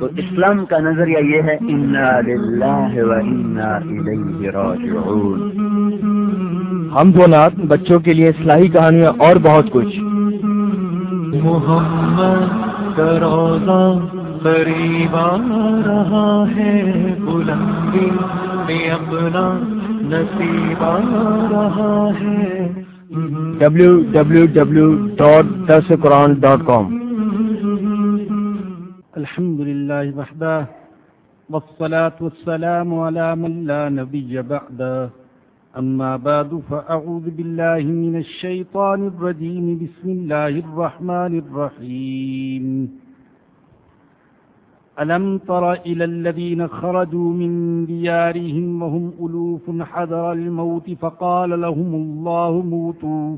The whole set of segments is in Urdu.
تو اسلام کا نظریہ یہ ہے ہم دو نات بچوں کے لیے اصلاحی کہانیاں اور بہت کچھ۔ محمد روزہ قریب آ رہا ہے بلندی میں اپنا نصیب آ رہا ہے۔ ڈبلو الحمد لله وحده، والصلاة والسلام على من لا نبي بعده. أما بعد، فأعوذ بالله من الشيطان الرجيم. بسم الله الرحمن الرحيم. ألم تر إلى الذين خرجوا من ديارهم وهم ألوف حذر الموت، فقال لهم الله موتوا،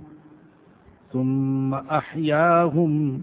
ثم أحياهم.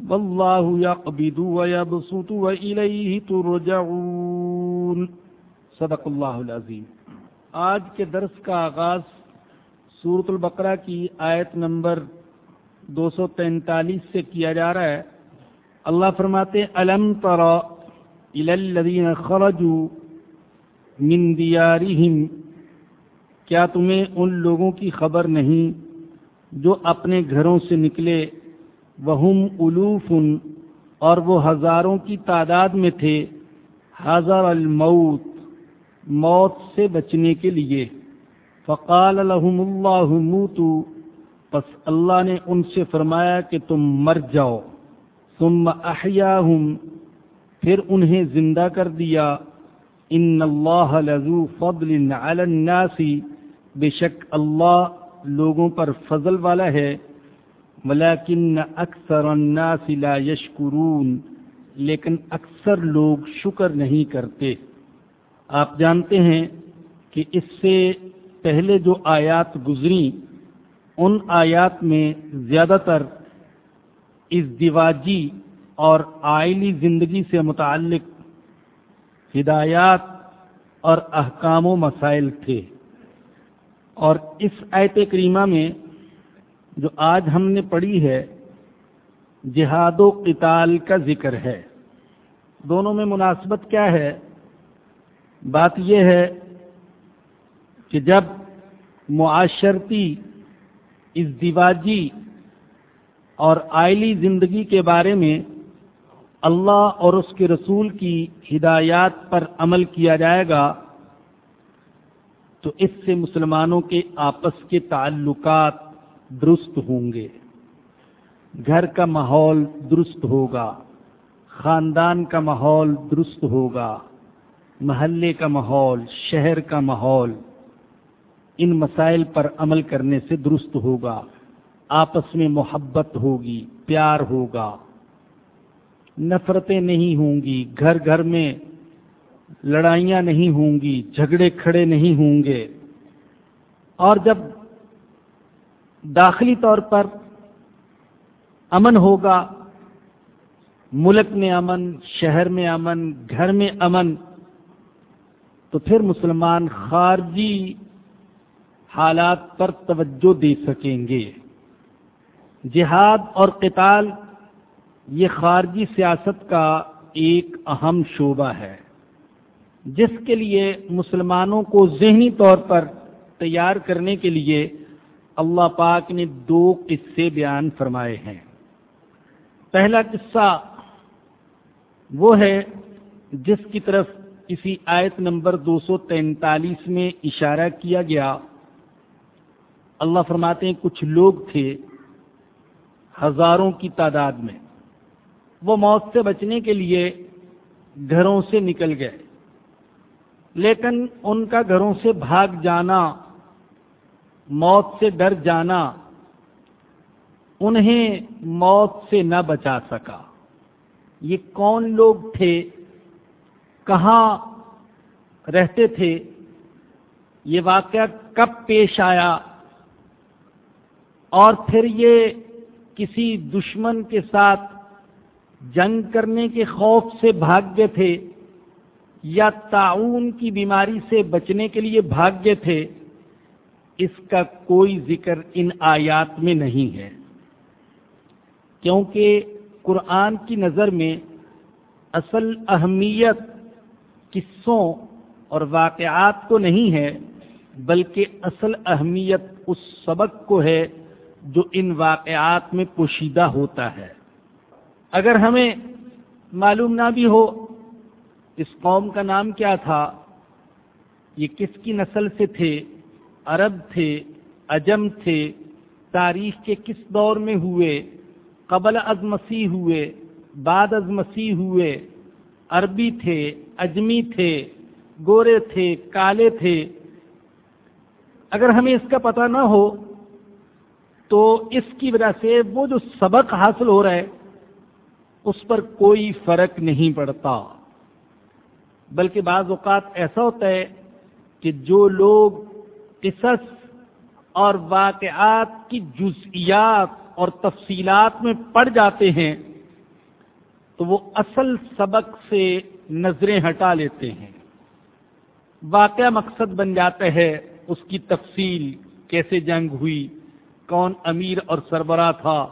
والله يقبض ويبسط وإليه ترجعون. صدق اللہ العظیم. آج کے درس کا آغاز سورت البقرہ کی آیت نمبر دو سو تینتالیس سے کیا جا رہا ہے. اللہ فرماتے علم تر الذین خرجوا من دیارہم. کیا تمہیں ان لوگوں کی خبر نہیں جو اپنے گھروں سے نکلے وہم الوف اور وہ ہزاروں کی تعداد میں تھے حضر الموت، موت سے بچنے کے لیے۔ فقال لهم اللہ موتو، پس اللہ نے ان سے فرمایا کہ تم مر جاؤ۔ ثم احیاہم، پھر انہیں زندہ کر دیا۔ ان اللہ لذو فضل علی الناس، بے شک اللہ لوگوں پر فضل والا ہے۔ ولیکن اکثر الناس لا یشکرون، لیکن اکثر لوگ شکر نہیں کرتے۔ آپ جانتے ہیں کہ اس سے پہلے جو آیات گزری، ان آیات میں زیادہ تر اس دیواجی اور آئلی زندگی سے متعلق ہدایات اور احکام و مسائل تھے۔ اور اس آیت کریمہ میں جو آج ہم نے پڑھی ہے، جہاد و قتال کا ذکر ہے۔ دونوں میں مناسبت کیا ہے؟ بات یہ ہے کہ جب معاشرتی، ازدواجی اور آئلی زندگی کے بارے میں اللہ اور اس کے رسول کی ہدایات پر عمل کیا جائے گا، تو اس سے مسلمانوں کے آپس کے تعلقات درست ہوں گے۔ گھر کا ماحول درست ہوگا، خاندان کا ماحول درست ہوگا، محلے کا ماحول، شہر کا ماحول ان مسائل پر عمل کرنے سے درست ہوگا۔ آپس میں محبت ہوگی، پیار ہوگا۔ نفرتیں نہیں ہوں گی، گھر گھر میں لڑائیاں نہیں ہوں گی، جھگڑے کھڑے نہیں ہوں گے۔ اور جب داخلی طور پر امن ہوگا۔ ملک میں امن، شہر میں امن، گھر میں امن۔ تو پھر مسلمان خارجی حالات پر توجہ دے سکیں گے۔ جہاد اور قتال، یہ خارجی سیاست کا ایک اہم شعبہ ہے، جس کے لیے مسلمانوں کو ذہنی طور پر تیار کرنے کے لیے اللہ پاک نے دو قصے بیان فرمائے ہیں۔ پہلا قصہ وہ ہے جس کی طرف کسی آیت نمبر دو سو تینتالیس میں اشارہ کیا گیا۔ اللہ فرماتے ہیں کچھ لوگ تھے ہزاروں کی تعداد میں۔ وہ موت سے بچنے کے لیے گھروں سے نکل گئے۔ لیکن ان کا گھروں سے بھاگ جانا موت سے ڈر جانا، انہیں موت سے نہ بچا سکا۔ یہ کون لوگ تھے؟ کہاں رہتے تھے؟ یہ واقعہ کب پیش آیا؟ اور پھر یہ کسی دشمن کے ساتھ جنگ کرنے کے خوف سے بھاگے تھے یا تعاون کی بیماری سے بچنے کے لیے بھاگے تھے؟ اس کا کوئی ذکر ان آیات میں نہیں ہے۔ کیونکہ قرآن کی نظر میں اصل اہمیت قصوں اور واقعات کو نہیں ہے، بلکہ اصل اہمیت اس سبق کو ہے جو ان واقعات میں پوشیدہ ہوتا ہے۔ اگر ہمیں معلوم نہ بھی ہو اس قوم کا نام کیا تھا، یہ کس کی نسل سے تھے عرب تھے اجم تھے، تاریخ کے کس دور میں ہوئے؟ قبل از مسیح ہوئے، بعد از مسیح ہوئے۔ عربی تھے، اجمی تھے، گورے تھے، کالے تھے۔ اگر ہمیں اس کا پتہ نہ ہو، تو اس کی وجہ سے وہ جو سبق حاصل ہو رہا ہے، اس پر کوئی فرق نہیں پڑتا۔ بلکہ بعض اوقات ایسا ہوتا ہے کہ جو لوگ قصص اور واقعات کی جزئیات اور تفصیلات میں پڑ جاتے ہیں تو وہ اصل سبق سے نظریں ہٹا لیتے ہیں۔ واقعہ مقصد بن جاتا ہے اس کی تفصیل، کیسے جنگ ہوئی، کون امیر اور سربراہ تھا،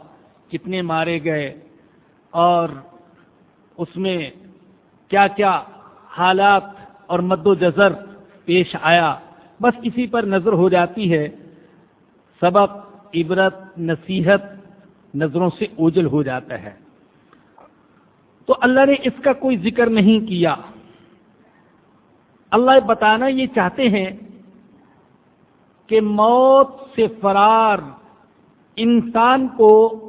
کتنے مارے گئے، اور اس میں کیا کیا حالات اور مد و جذر پیش آیا۔ بس اسی پر نظر ہو جاتی ہے۔ سبق، عبرت، نصیحت نظروں سے اوجل ہو جاتا ہے۔ تو اللہ نے اس کا کوئی ذکر نہیں کیا۔ اللہ بتانا یہ چاہتے ہیں کہ موت سے فرار انسان کو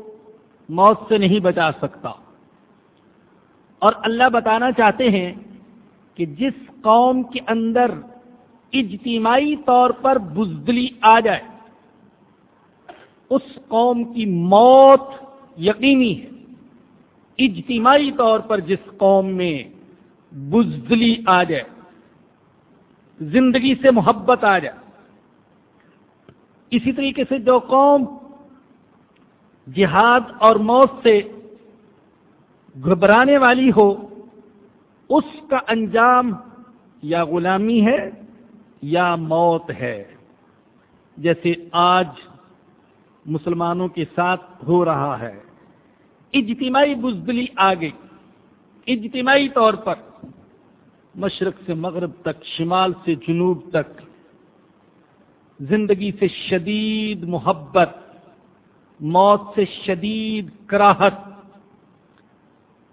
موت سے نہیں بچا سکتا۔ اور اللہ بتانا چاہتے ہیں کہ جس قوم کے اندر اجتماعی طور پر بزدلی آ جائے۔ اس قوم کی موت یقینی ہے۔ اجتماعی طور پر جس قوم میں بزدلی آ جائے، زندگی سے محبت آ جائے، اسی طریقے سے جو قوم جہاد اور موت سے گھبرانے والی ہو، اس کا انجام یا غلامی ہے۔ یا موت ہے۔ جیسے آج مسلمانوں کے ساتھ ہو رہا ہے۔ اجتماعی بزدلی آ گئی اجتماعی طور پر مشرق سے مغرب تک، شمال سے جنوب تک۔ زندگی سے شدید محبت، موت سے شدید کراہٹ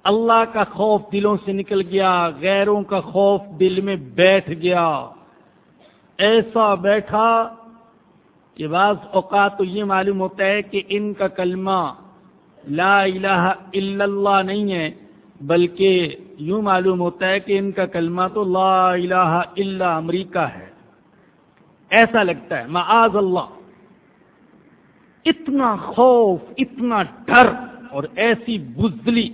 اللہ کا خوف دلوں سے نکل گیا، غیروں کا خوف دل میں بیٹھ گیا۔ ایسا بیٹھا کہ بعض اوقات تو یہ معلوم ہوتا ہے کہ ان کا کلمہ لا الہ الا اللہ نہیں ہے، بلکہ یوں معلوم ہوتا ہے کہ ان کا کلمہ تو لا الہ الا امریکہ ہے۔ ایسا لگتا ہے، معاذ اللہ۔ اتنا خوف، اتنا ڈر اور ایسی بزدلی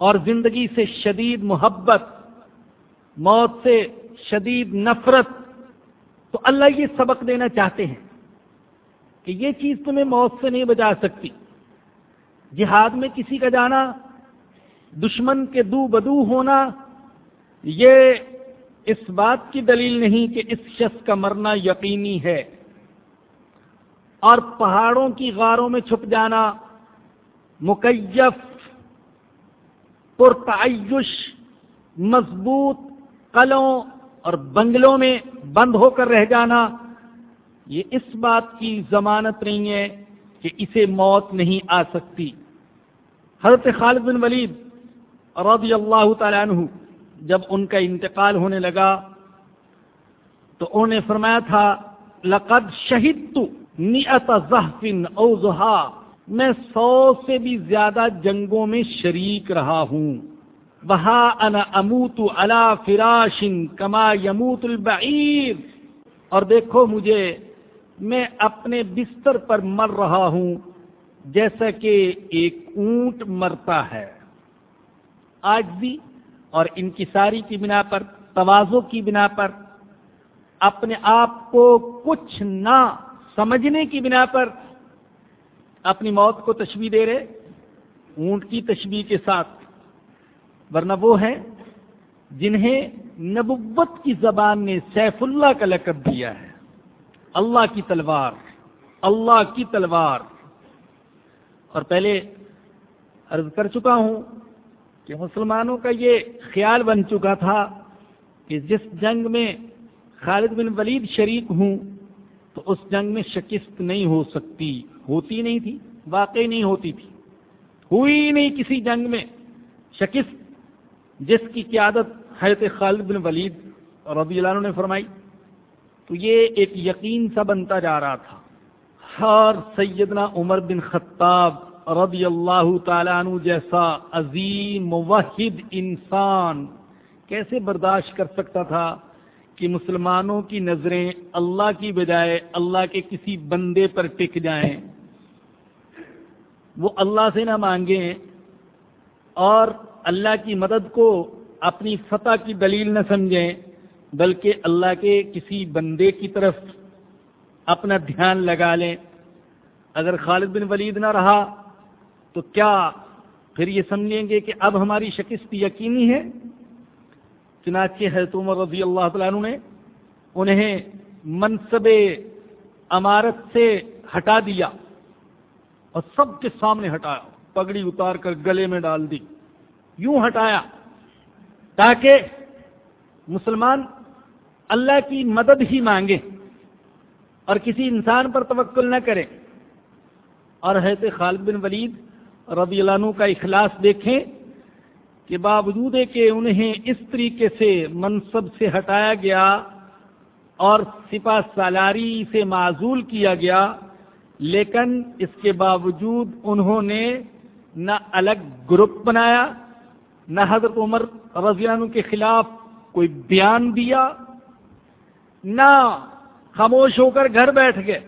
اور زندگی سے شدید محبت، موت سے شدید نفرت تو اللہ یہ سبق دینا چاہتے ہیں کہ یہ چیز تمہیں موت سے نہیں بچا سکتی۔ جہاد میں کسی کا جانا، دشمن کے دو بدو ہونا، یہ اس بات کی دلیل نہیں کہ اس شخص کا مرنا یقینی ہے۔ اور پہاڑوں کی غاروں میں چھپ جانا مکیف، پرتعیش، مضبوط قلوں اور بنگلوں میں بند ہو کر رہ جانا، یہ اس بات کی ضمانت نہیں ہے کہ اسے موت نہیں آ سکتی۔ حضرت خالد بن ولید رضی اللہ تعالیٰ عنہ جب ان کا انتقال ہونے لگا تو انہوں نے فرمایا تھا، لقد شہید تو نیت ظہفن اوزہا، میں سو سے بھی زیادہ جنگوں میں شریک رہا ہوں۔ وہا انا اموت علا فراشن کما یموت البعیر اور دیکھو مجھے، میں اپنے بستر پر مر رہا ہوں، جیسا کہ ایک اونٹ مرتا ہے۔ آج بھی، اور ان کی ساری کی بنا پر توازوں کی بنا پر، اپنے آپ کو کچھ نہ سمجھنے کی بنا پر اپنی موت کو تشبیح دے رہے، اونٹ کی تشبیح کے ساتھ۔ ورنہ وہ ہے جنہیں نبوت کی زبان نے سیف اللہ کا لقب دیا ہے۔ اللہ کی تلوار، اللہ کی تلوار۔ اور پہلے عرض کر چکا ہوں کہ مسلمانوں کا یہ خیال بن چکا تھا کہ جس جنگ میں خالد بن ولید شریک ہوں تو اس جنگ میں شکست نہیں ہو سکتی، ہوتی نہیں تھی واقعی نہیں ہوتی تھی۔ ہوئی نہیں کسی جنگ میں، شکست جس کی قیادت حضرت خالد بن ولید رضی اللہ عنہ نے فرمائی، تو یہ ایک یقین سا بنتا جا رہا تھا۔ ہر سیدنا عمر بن خطاب رضی اللہ تعالیٰ عنہ جیسا عظیم موحد انسان کیسے برداشت کر سکتا تھا کہ مسلمانوں کی نظریں اللہ کی بجائے اللہ کے کسی بندے پر ٹک جائیں؟ وہ اللہ سے نہ مانگیں اور اللہ کی مدد کو اپنی فتح کی دلیل نہ سمجھیں، بلکہ اللہ کے کسی بندے کی طرف اپنا دھیان لگا لیں۔ اگر خالد بن ولید نہ رہا تو کیا پھر یہ سمجھیں گے کہ اب ہماری شکست یقینی ہے؟ چنانچہ حضرت عمر رضی اللہ تعالیٰ عنہ نے انہیں منصب امارت سے ہٹا دیا اور سب کے سامنے ہٹایا، پگڑی اتار کر گلے میں ڈال دی۔ یوں ہٹایا تاکہ مسلمان اللہ کی مدد ہی مانگے اور کسی انسان پر توکل نہ کرے۔ اور حضرت خالد بن ولید رضی اللہ عنہ کا اخلاص دیکھیں کہ باوجود کہ انہیں اس طریقے سے منصب سے ہٹایا گیا اور سپا سالاری سے معذول کیا گیا، لیکن اس کے باوجود انہوں نے نہ الگ گروپ بنایا نہ حضرت عمر رضی اللہ عنہ کے خلاف کوئی بیان دیا، نہ خاموش ہو کر گھر بیٹھ گئے،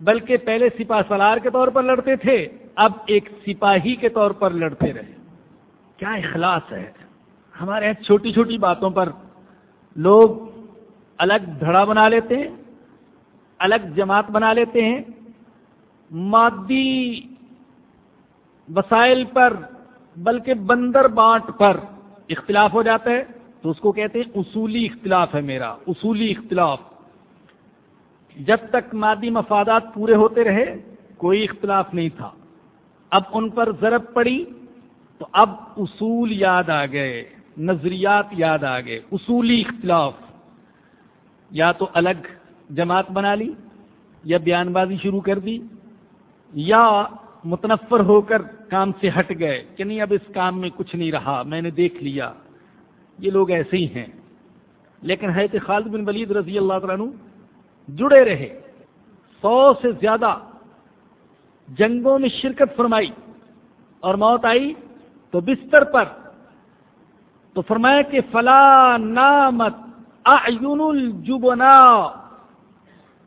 بلکہ پہلے سپاہ سالار کے طور پر لڑتے تھے، اب ایک سپاہی کے طور پر لڑتے رہے۔ کیا اخلاص ہے؟ ہمارے یہاں چھوٹی چھوٹی باتوں پر لوگ الگ دھڑا بنا لیتے ہیں، الگ جماعت بنا لیتے ہیں۔ مادی وسائل پر بلکہ بندر بانٹ پر اختلاف ہو جاتا ہے تو اس کو کہتے ہیں اصولی اختلاف ہے میرا، اصولی اختلاف۔ جب تک مادی مفادات پورے ہوتے رہے، کوئی اختلاف نہیں تھا۔ اب ان پر ضرب پڑی تو اب اصول یاد آ گئے، نظریات یاد آ گئے، اصولی اختلاف۔ یا تو الگ جماعت بنا لی، یا بیان بازی شروع کر دی، یا متنفر ہو کر کام سے ہٹ گئے کہ نہیں، اب اس کام میں کچھ نہیں رہا، میں نے دیکھ لیا۔ یہ لوگ ایسے ہی ہیں۔ لیکن حیرت خالد بن ولید رضی اللہ تعالیٰ جڑے رہے۔ سو سے زیادہ جنگوں میں شرکت فرمائی اور موت آئی تو بستر پر تو فرمایا کہ فلا نامت اعین الجبنا۔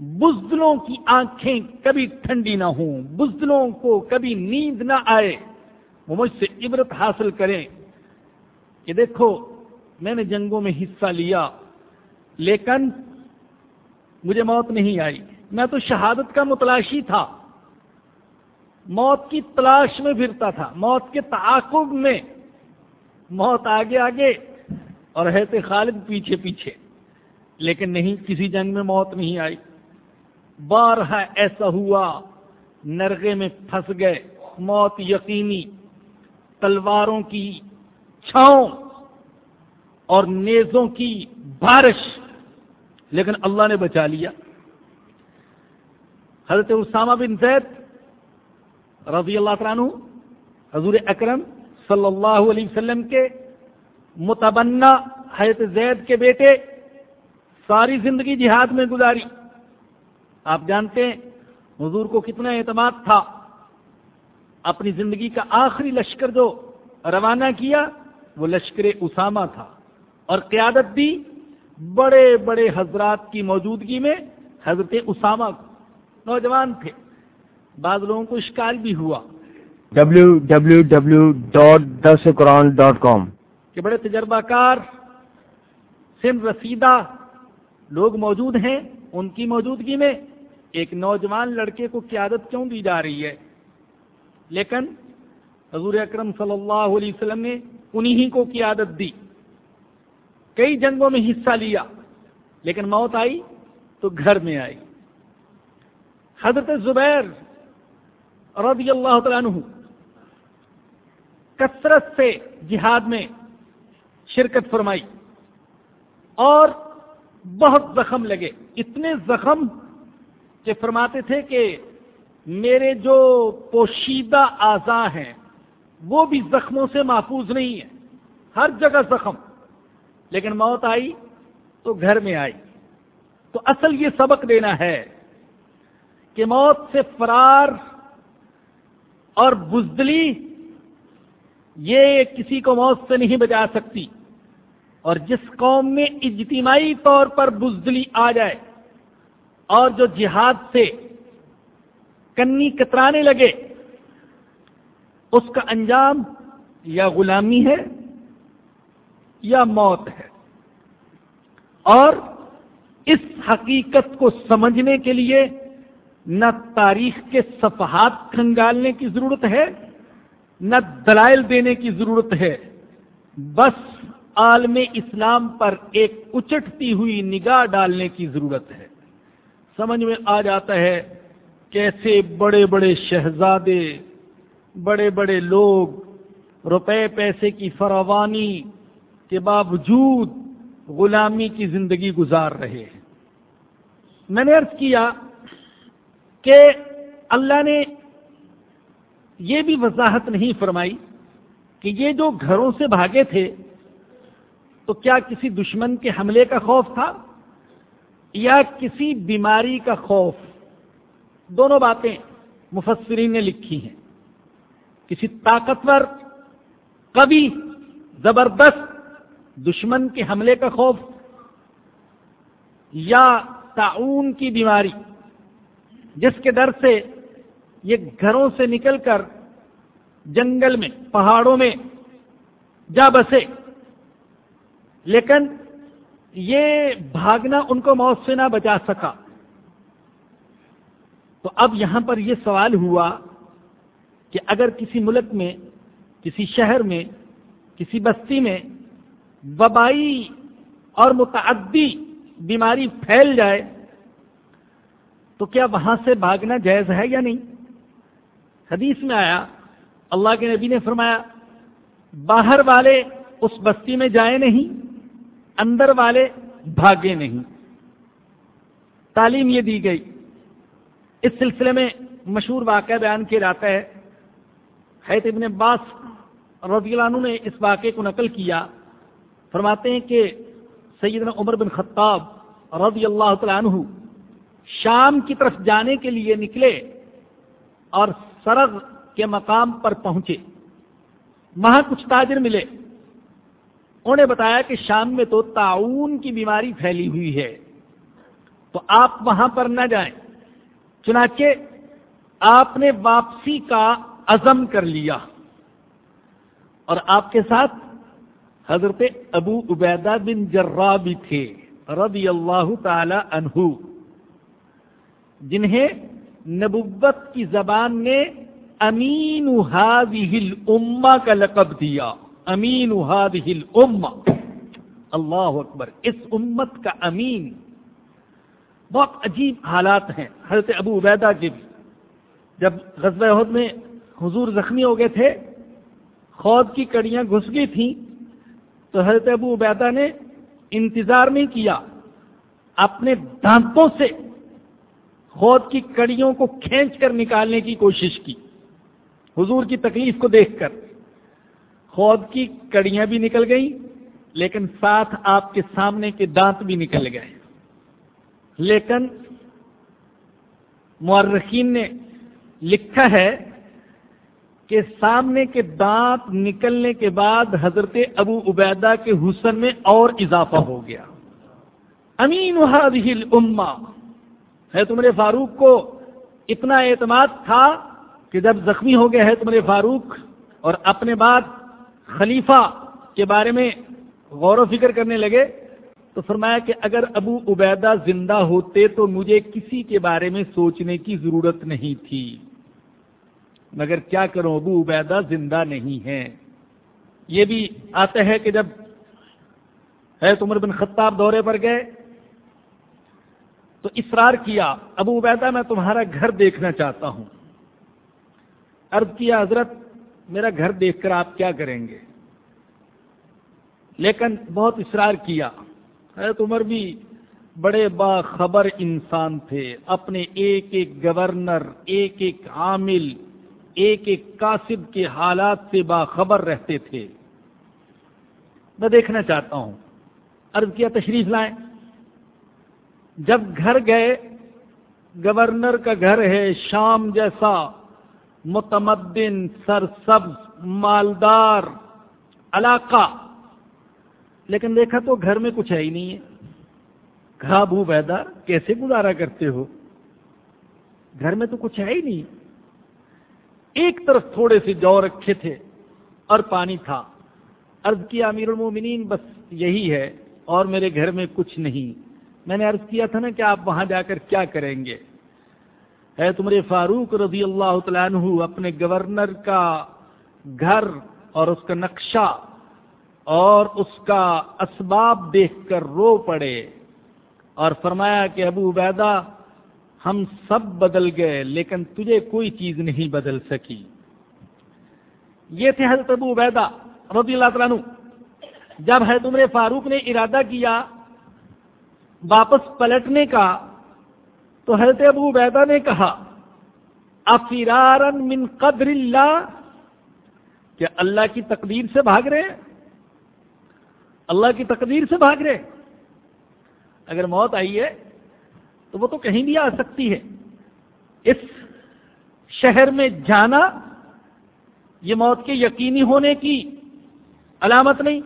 بزدلوں کی آنکھیں کبھی ٹھنڈی نہ ہوں، بزدلوں کو کبھی نیند نہ آئے۔ وہ مجھ سے عبرت حاصل کریں۔ کہ دیکھو، میں نے جنگوں میں حصہ لیا، لیکن مجھے موت نہیں آئی۔ میں تو شہادت کا متلاشی تھا۔ موت کی تلاش میں پھرتا تھا، موت کے تعاقب میں۔ موت آگے آگے۔ اور رہتے خالد پیچھے پیچھے۔ لیکن نہیں، کسی جنگ میں موت نہیں آئی۔ بارہ ایسا ہوا۔ نرغے میں پھنس گئے۔ موت یقینی۔ تلواروں کی چھاؤں اور نیزوں کی بارش۔ لیکن اللہ نے بچا لیا۔ حضرت اسامہ بن زید رضی اللہ عنہ، حضور اکرم صلی اللہ علیہ وسلم کے متبنہ حضرت زید کے بیٹے ساری زندگی جہاد میں گزاری۔ آپ جانتے ہیں حضور کو کتنا اعتماد تھا اپنی زندگی کا آخری لشکر جو روانہ کیا وہ لشکر اسامہ تھا۔ اور قیادت دی بڑے بڑے حضرات کی موجودگی میں حضرت اسامہ کو۔ نوجوان تھے۔ بعض لوگوں کو اشکال بھی ہوا۔ ڈبلو ڈبلو ڈبلو ڈاٹ دس قرآن ڈاٹ کام کہ بڑے تجربہ کار سن رسیدہ لوگ موجود ہیں۔ ان کی موجودگی میں ایک نوجوان لڑکے کو قیادت کیوں دی جا رہی ہے؟ لیکن حضور اکرم صلی اللہ علیہ وسلم نے انہی کو قیادت دی۔ کئی جنگوں میں حصہ لیا، لیکن موت آئی تو گھر میں آئی۔ حضرت زبیر رضی اللہ تعالیٰ عنہ کثرت سے جہاد میں شرکت فرمائی اور بہت زخم لگے۔ اتنے زخم کہ فرماتے تھے کہ میرے جو پوشیدہ اعضا ہیں، وہ بھی زخموں سے محفوظ نہیں ہے ہر جگہ زخم۔ لیکن موت آئی تو گھر میں آئی۔ تو اصل یہ سبق دینا ہے کہ موت سے فرار اور بزدلی یہ کسی کو موت سے نہیں بچا سکتی۔ اور جس قوم میں اجتماعی طور پر بزدلی آ جائے اور جو جہاد سے کنی کترانے لگے، اس کا انجام یا غلامی ہے یا موت ہے۔ اور اس حقیقت کو سمجھنے کے لیے نہ تاریخ کے صفحات کھنگالنے کی ضرورت ہے، نہ دلائل دینے کی ضرورت ہے۔ بس عالم اسلام پر ایک اچٹتی ہوئی نگاہ ڈالنے کی ضرورت ہے۔ سمجھ میں آ جاتا ہے کیسے بڑے بڑے شہزادے، بڑے بڑے لوگ روپے پیسے کی فراوانی کے باوجود غلامی کی زندگی گزار رہے ہیں۔ میں نے ارض کیا کہ اللہ نے یہ بھی وضاحت نہیں فرمائی کہ یہ جو گھروں سے بھاگے تھے تو کیا کسی دشمن کے حملے کا خوف تھا؟ یا کسی بیماری کا خوف، دونوں باتیں مفسرین نے لکھی ہیں۔ کسی طاقتور کبھی زبردست دشمن کے حملے کا خوف یا تعاون کی بیماری، جس کے ڈر سے یہ گھروں سے نکل کر جنگل میں، پہاڑوں میں جا بسے۔ لیکن یہ بھاگنا ان کو موت سے نہ بچا سکا۔ تو اب یہاں پر یہ سوال ہوا کہ اگر کسی ملک میں، کسی شہر میں، کسی بستی میں وبائی اور متعدی بیماری پھیل جائے، تو کیا وہاں سے بھاگنا جائز ہے یا نہیں؟ حدیث میں آیا، اللہ کے نبی نے فرمایا، باہر والے اس بستی میں جائیں نہیں۔ اندر والے بھاگے نہیں۔ تعلیم یہ دی گئی۔ اس سلسلے میں مشہور واقعہ بیان کیا جاتا ہے۔ حیت ابن عباس رضی اللہ عنہ نے اس واقعے کو نقل کیا۔ فرماتے ہیں کہ سیدنا عمر بن خطاب رضی اللہ تعالیٰ عنہ شام کی طرف جانے کے لیے نکلے اور سرغ کے مقام پر پہنچے۔ وہاں کچھ تاجر ملے۔ انہوں نے بتایا کہ شام میں تو تعاون کی بیماری پھیلی ہوئی ہے۔ تو آپ وہاں پر نہ جائیں۔ چنانچہ آپ نے واپسی کا عزم کر لیا۔ اور آپ کے ساتھ حضرت ابو عبیدہ بن جرا بھی تھے، رضی اللہ تعالی عنہ، جنہیں نبوت کی زبان نے امین الامہ کا لقب دیا۔ امین الامہ اللہ اکبر اس امت کا امین بہت عجیب حالات ہیں. حضرت ابو عبیدہ کے بھی. جب غزوہ عہد میں حضور زخمی ہو گئے تھے، خود کی کڑیاں گھس گئی تھیں، تو حضرت ابو عبیدہ نے انتظار نہیں کیا. اپنے دانتوں سے خود کی کڑیوں کو کھینچ کر نکالنے کی کوشش کی. حضور کی تکلیف کو دیکھ کر. خود کی کڑیاں بھی نکل گئیں، لیکن ساتھ آپ کے سامنے کے دانت بھی نکل گئے۔ لیکن مورخین نے لکھا ہے کہ سامنے کے دانت نکلنے کے بعد حضرت ابو عبیدہ کے حسن میں اور اضافہ ہو گیا۔ امین الامہ۔ ہے تمہارے فاروق کو اتنا اعتماد تھا کہ جب زخمی ہو گیا ہے تمہارے فاروق اور اپنے بعد خلیفہ کے بارے میں غور و فکر کرنے لگے تو فرمایا کہ اگر ابو عبیدہ زندہ ہوتے تو مجھے کسی کے بارے میں سوچنے کی ضرورت نہیں تھی۔ مگر کیا کروں؟ ابو عبیدہ زندہ نہیں ہے یہ بھی آتا ہے کہ جب ہے عمر بن خطاب دورے پر گئے تو اصرار کیا، ابو عبیدہ میں تمہارا گھر دیکھنا چاہتا ہوں۔ عرض کیا، حضرت میرا گھر دیکھ کر آپ کیا کریں گے؟ لیکن بہت اصرار کیا۔ حضرت عمر بھی بڑے باخبر انسان تھے۔ اپنے ایک ایک گورنر، ایک ایک عامل، ایک ایک کاسب کے حالات سے باخبر رہتے تھے۔ میں دیکھنا چاہتا ہوں۔ عرض کیا تشریف لائیں۔ جب گھر گئے، گورنر کا گھر ہے شام جیسا۔ متمدن، سرسبز، مالدار، علاقہ۔ لیکن دیکھا تو گھر میں کچھ ہے ہی نہیں ہے۔ کہا ابو بیدا کیسے گزارا کرتے ہو؟ گھر میں تو کچھ ہے ہی نہیں۔ ایک طرف تھوڑے سے جو رکھے تھے اور پانی تھا۔ عرض کیا، امیر المومنین، بس یہی ہے اور میرے گھر میں کچھ نہیں۔ میں نے عرض کیا تھا نا کہ آپ وہاں جا کر کیا کریں گے؟ ہے تمہارے فاروق رضی اللہ تعالیٰ عنہ، اپنے گورنر کا گھر اور اس کا نقشہ اور اس کا اسباب دیکھ کر رو پڑے اور فرمایا کہ ابو عبیدہ، ہم سب بدل گئے، لیکن تجھے کوئی چیز نہیں بدل سکی۔ یہ تھے حضرت ابو عبیدہ رضی اللہ تعالیٰ جب ہے تمہرے فاروق نے ارادہ کیا واپس پلٹنے کا تو حضرت ابو عبیدہ نے کہا، افرارن من قدر اللہ؟ کہ اللہ کی تقدیر سے بھاگ رہے ہیں؟ اللہ کی تقدیر سے بھاگ رہے اگر موت آئی ہے تو وہ تو کہیں بھی آ سکتی ہے۔ اس شہر میں جانا یہ موت کے یقینی ہونے کی علامت نہیں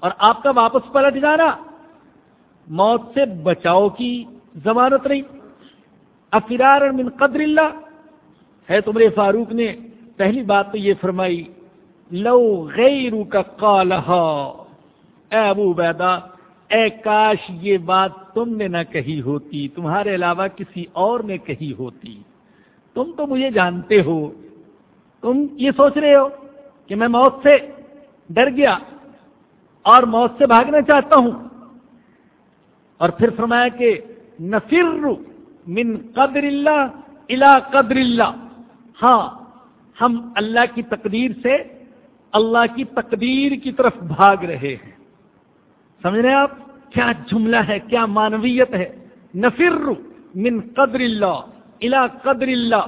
اور آپ کا واپس پلٹ جانا موت سے بچاؤ کی ضمانت نہیں۔ افرار من قدر اللہ۔ ہے تمہرے فاروق نے پہلی بات تو یہ فرمائی، لو غیر کا کالہ اے ابو بیدا اے کاش یہ بات تم نے نہ کہی ہوتی، تمہارے علاوہ کسی اور نے کہی ہوتی۔ تم تو مجھے جانتے ہو۔ تم یہ سوچ رہے ہو کہ میں موت سے ڈر گیا اور موت سے بھاگنا چاہتا ہوں۔ اور پھر فرمایا کہ نفر من قدر اللہ الا قدر اللہ ہاں ہم اللہ کی تقدیر سے اللہ کی تقدیر کی طرف بھاگ رہے ہیں۔ سمجھ رہے ہیں آپ؟ کیا جملہ ہے، کیا مانویت ہے؟ نفر من قدر اللہ الا قدر اللہ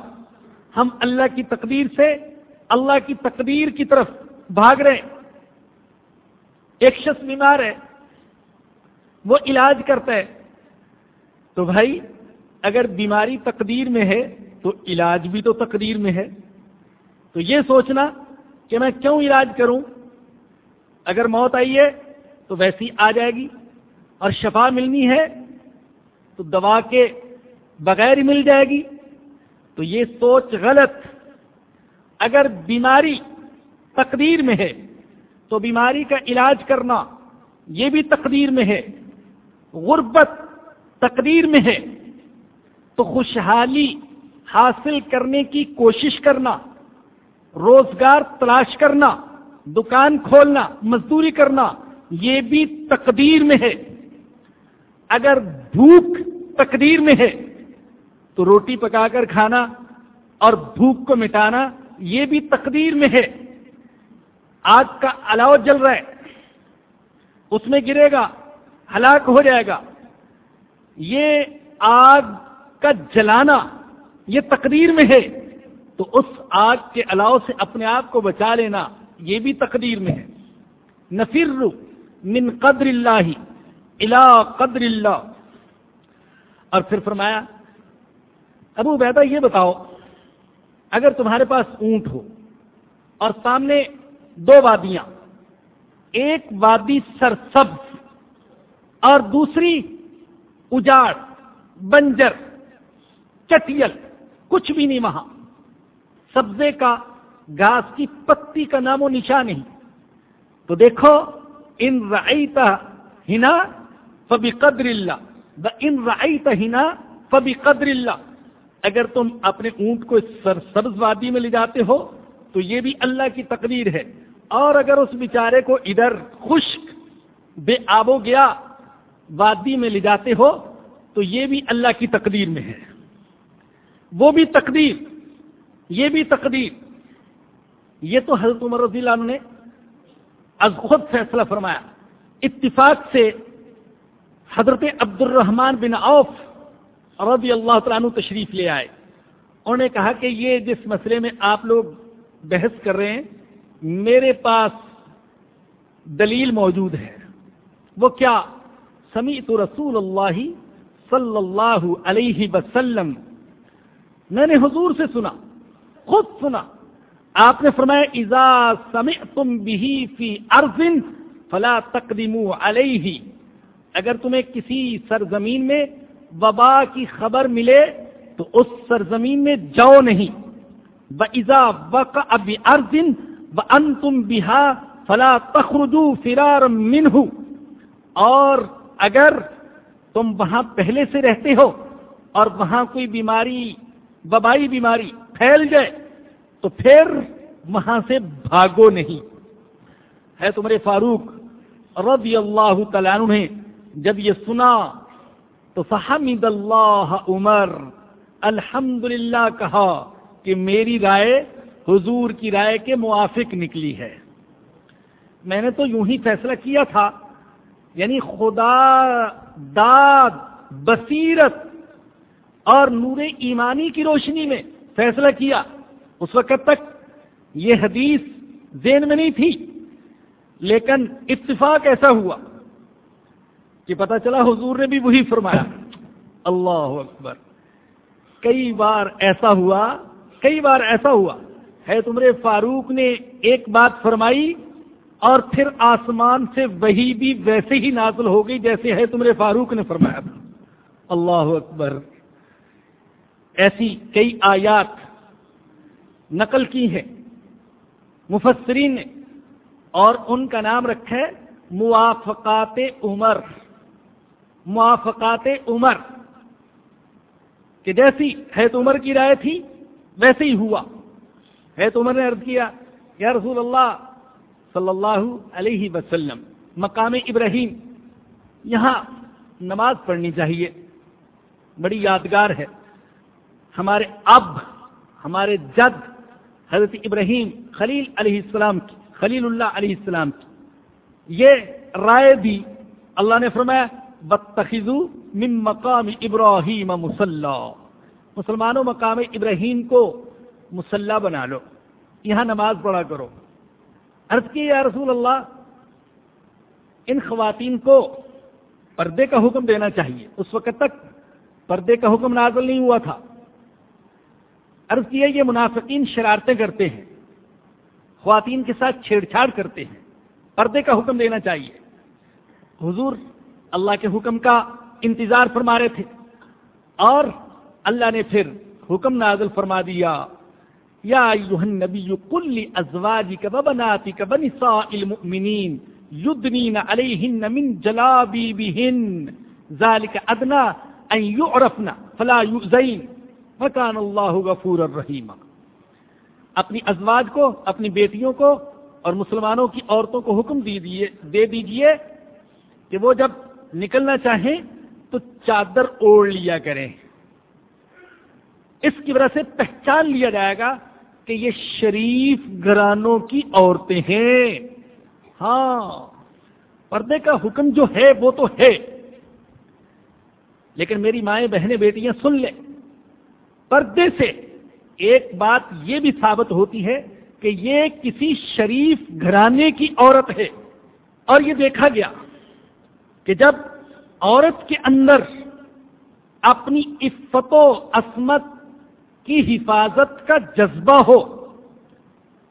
ہم اللہ کی تقدیر سے اللہ کی تقدیر کی طرف بھاگ رہے ایک شخص بیمار ہے، وہ علاج کرتا ہے۔ تو بھائی اگر بیماری تقدیر میں ہے تو علاج بھی تو تقدیر میں ہے۔ تو یہ سوچنا کہ میں کیوں علاج کروں؟ اگر موت آئی ہے تو ویسی آ جائے گی اور شفا ملنی ہے تو دوا کے بغیر مل جائے گی۔ تو یہ سوچ غلط۔ اگر بیماری تقدیر میں ہے تو بیماری کا علاج کرنا یہ بھی تقدیر میں ہے۔ غربت تقدیر میں ہے۔ تو خوشحالی حاصل کرنے کی کوشش کرنا، روزگار تلاش کرنا، دکان کھولنا، مزدوری کرنا، یہ بھی تقدیر میں ہے۔ اگر بھوک تقدیر میں ہے، تو روٹی پکا کر کھانا اور بھوک کو مٹانا یہ بھی تقدیر میں ہے۔ آگ کا الاؤ جل رہا ہے، اس میں گرے گا، ہلاک ہو جائے گا۔ یہ آگ کا جلانا یہ تقدیر میں ہے، تو اس آگ کے الاؤ سے اپنے آپ کو بچا لینا یہ بھی تقدیر میں ہے۔ نفر من قدر اللہ الا قدر اللہ۔ اور پھر فرمایا، ابو بیدا یہ بتاؤ، اگر تمہارے پاس اونٹ ہو اور سامنے دو وادیاں، ایک وادی سرسبز اور دوسری اجاڑ، بنجر چٹیل، کچھ بھی نہیں وہاں۔ سبزے کا گھاس کی پتی کا نام و نشان نہیں۔ تو دیکھو، ان رعیتا ہنا فبی قدر اللہ ان رعیتا ہنا فبی قدر اللہ۔ اگر تم اپنے اونٹ کو سرسبز وادی میں لے جاتے ہو، تو یہ بھی اللہ کی تقدیر ہے۔ اور اگر اس بیچارے کو ادھر خشک بے آب و گیا وادی میں لے جاتے ہو، تو یہ بھی اللہ کی تقدیر میں ہے۔ وہ بھی تقدیر، یہ بھی تقدیر۔ یہ تو حضرت عمر رضی اللہ عنہ نے از خود فیصلہ فرمایا۔ اتفاق سے حضرت عبد الرحمان بن عوف رضی اللہ تعالیٰ عنہ تشریف لے آئے۔ انہوں نے کہا کہ یہ جس مسئلے میں آپ لوگ بحث کر رہے ہیں، میرے پاس دلیل موجود ہے۔ وہ کیا؟ سمیت رسول اللہ صلی اللہ علیہ وسلم۔ میں نے حضور سے سنا، خود سنا۔ آپ نے فرمایا ازا سمے تم بھی فی ارزن فلا تقدیم علیہ۔ اگر تمہیں کسی سرزمین میں وبا کی خبر ملے، تو اس سرزمین میں جاؤ نہیں۔ ب ازا وق اب ارزن و ان تم بہا فلا تخرجو فرار منہ اور اگر تم وہاں پہلے سے رہتے ہو اور وہاں کوئی بیماری وبائی بیماری پھیل جائے تو پھر وہاں سے بھاگو نہیں۔ ہے تمہارے فاروق رضی اللہ تعالیٰ نے جب یہ سنا تو فحمد اللہ عمر الحمد کہا کہ میری رائے حضور کی رائے کے موافق نکلی ہے۔ میں نے تو یوں ہی فیصلہ کیا تھا یعنی خدا داد بصیرت اور نور ایمانی کی روشنی میں فیصلہ کیا اس وقت تک یہ حدیث ذہن میں نہیں تھی، لیکن اتفاق ایسا ہوا کہ پتا چلا حضور نے بھی وہی فرمایا۔ اللہ اکبر۔ کئی بار ایسا ہوا، کئی بار ایسا ہوا۔ ہے تمہرے فاروق نے ایک بات فرمائی اور پھر آسمان سے وہی بھی ویسے ہی نازل ہو گئی جیسے ہے تمہرے فاروق نے فرمایا۔ تھا اللہ اکبر۔ ایسی کئی آیات نقل کی ہیں۔ مفسرین نے اور ان کا نام رکھا ہے موافقات عمر۔ موافقات عمر۔ کہ جیسی حید عمر کی رائے تھی، ویسے ہی ہوا۔ حید عمر نے عرض کیا، یا رسول اللہ صلی اللہ علیہ وسلم، مقام ابراہیم، یہاں نماز پڑھنی چاہیے۔ بڑی یادگار ہے۔ ہمارے اب، ہمارے جد، حضرت ابراہیم خلیل علیہ السلام کی، خلیل اللہ علیہ السلام کی۔ یہ رائے دی اللہ نے فرمایا بتخذو من مقام ابراہیم مسلح مسلمانوں مقام ابراہیم کو مسلح بنا لو۔ یہاں نماز پڑھا کرو۔ عرض کی، یا رسول اللہ، ان خواتین کو پردے کا حکم دینا چاہیے۔ اس وقت تک پردے کا حکم نازل نہیں ہوا تھا۔ عرض کیا یہ منافقین شرارتیں کرتے ہیں، خواتین کے ساتھ چھیڑ چھاڑ کرتے ہیں، پردے کا حکم دینا چاہیے۔ حضور اللہ کے حکم کا انتظار فرما رہے تھے اور اللہ نے پھر حکم نازل فرما دیا۔ یا نبی کل ازواجی کا بناتی کا بنسا المؤمنین یدنین علیہن من جلابی بہن ذالک ادنا ان یعرفنا فلا یؤذین۔ مکان اللہ غفور الرحیم۔ اپنی ازواج کو، اپنی بیٹیوں کو اور مسلمانوں کی عورتوں کو حکم دے دیجیے کہ وہ جب نکلنا چاہیں تو چادر اوڑھ لیا کریں۔ اس کی وجہ سے پہچان لیا جائے گا کہ یہ شریف گھرانوں کی عورتیں ہیں۔ ہاں پردے کا حکم جو ہے وہ تو ہے۔ لیکن میری مائیں بہنیں بیٹیاں سن لیں۔ پردے سے ایک بات یہ بھی ثابت ہوتی ہے کہ یہ کسی شریف گھرانے کی عورت ہے۔ اور یہ دیکھا گیا کہ جب عورت کے اندر اپنی عفت و عصمت کی حفاظت کا جذبہ ہو،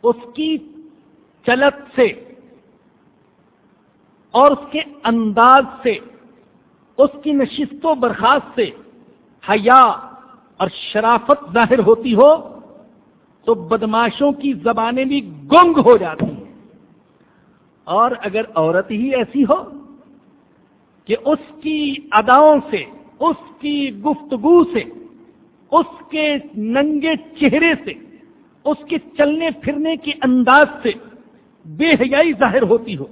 اس کی چلت سے اور اس کے انداز سے، اس کی نشست و برخاست سے حیا اور شرافت ظاہر ہوتی ہو تو بدماشوں کی زبانیں بھی گنگ ہو جاتی ہیں۔ اور اگر عورت ہی ایسی ہو کہ اس کی اداؤں سے، اس کی گفتگو سے، اس کے ننگے چہرے سے، اس کے چلنے پھرنے کے انداز سے بے حیائی ظاہر ہوتی ہو